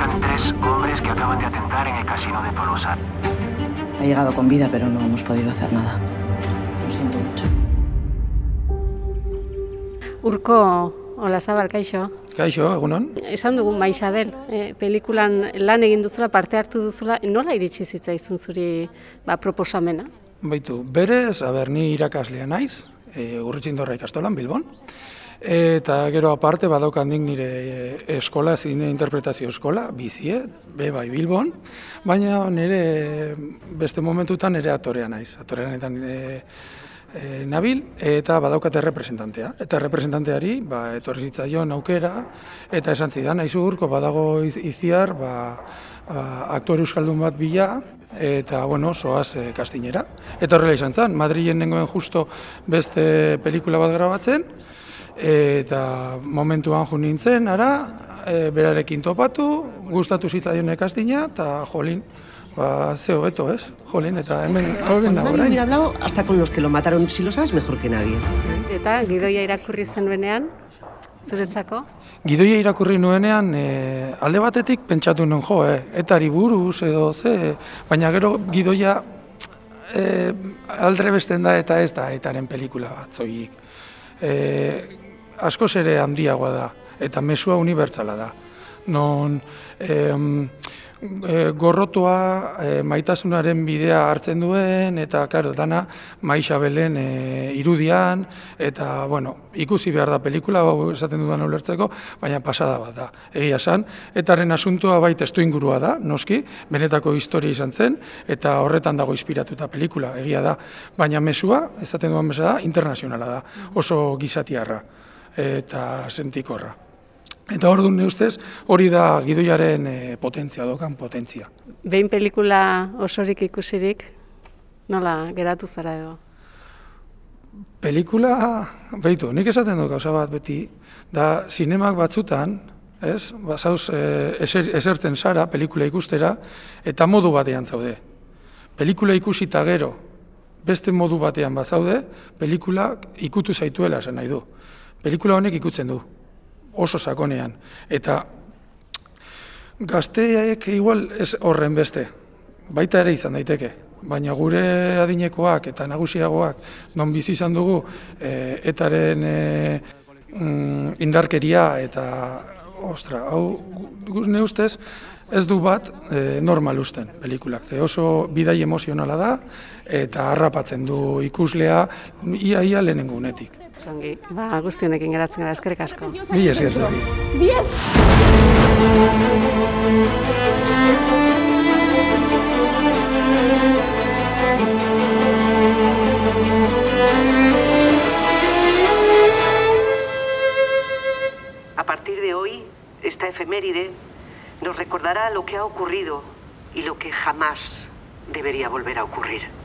buscan tres hombres que acaban de atentar en el casino de Tolosa. Ha llegado con vida, pero no hemos podido hacer nada. Lo siento mucho. Urko, hola zabal, kaixo. Kaixo, egunon? Esan dugu Maisabel, e, pelikulan lan egin duzula, parte hartu duzula, nola iritsi zitzaizun zuri ba, proposamena? Baitu, berez, aber, ni irakaslea naiz, e, urritxindorra ikastolan, Bilbon. Eta gero aparte badaukandik nire e, eskola, zine interpretazio eskola, bizie, be bai Bilbon, baina nire beste momentutan nire aktorea naiz. Aktorea eta nire e, nabil eta badaukate representantea. Eta representanteari ba, etorri zitzaion aukera eta esan zidan, naizu urko badago iz- iziar ba, ba, aktore euskaldun bat bila eta bueno, soaz e, kastinera. Eta horrela izan zen, Madrilen nengoen justo beste pelikula bat grabatzen, eta momentuan jo nintzen, ara, e, berarekin topatu, gustatu zitzaion kastina, eta jolin, ba, ze hobeto, ez? Jolin, eta hemen horren Mario orain. hubiera hablado hasta con los que lo mataron, si lo sabes mejor que nadie. Eta gidoia irakurri zenuenean, zuretzako? Gidoia irakurri nuenean, e, alde batetik pentsatu nuen jo, eh, etari buruz edo ze, baina gero gidoia e, aldre besten da eta ez da etaren pelikula bat zoik. E, askoz ere handiagoa da, eta mesua unibertsala da. Non em, e, gorrotoa e, maitasunaren bidea hartzen duen, eta claro, dana Maixabelen e, irudian, eta bueno, ikusi behar da pelikula, hau esaten dudan ulertzeko, baina pasada bat da. Egia esan, etaren asuntoa bai testu ingurua da, noski, benetako historia izan zen, eta horretan dago inspiratuta pelikula, egia da. Baina mesua, esaten duan bezala, internazionala da, oso gizatiarra eta sentikorra. Eta hor ne ustez, hori da gidoiaren e, potentzia, dokan potentzia. Behin pelikula osorik ikusirik, nola geratu zara edo? Pelikula, behitu, nik esaten dut gauza bat beti, da zinemak batzutan, ez, bazauz e, eser, esertzen zara pelikula ikustera, eta modu batean zaude. Pelikula ikusita gero, beste modu batean bazaude, pelikula ikutu zaituela esan nahi du. Pelikula honek ikutzen du, oso sakonean. Eta gazteek igual ez horren beste, baita ere izan daiteke. Baina gure adinekoak eta nagusiagoak non bizi izan dugu e, etaren e, indarkeria eta ostra, hau gu- ne ustez ez du bat e, normal usten pelikulak. Ze oso bidai emozionala da eta harrapatzen du ikuslea ia ia lehenengo unetik. Ongi, ba, guztionekin geratzen gara, eskerrik asko. Bi esker zuri. Efeméride nos recordará lo que ha ocurrido y lo que jamás debería volver a ocurrir.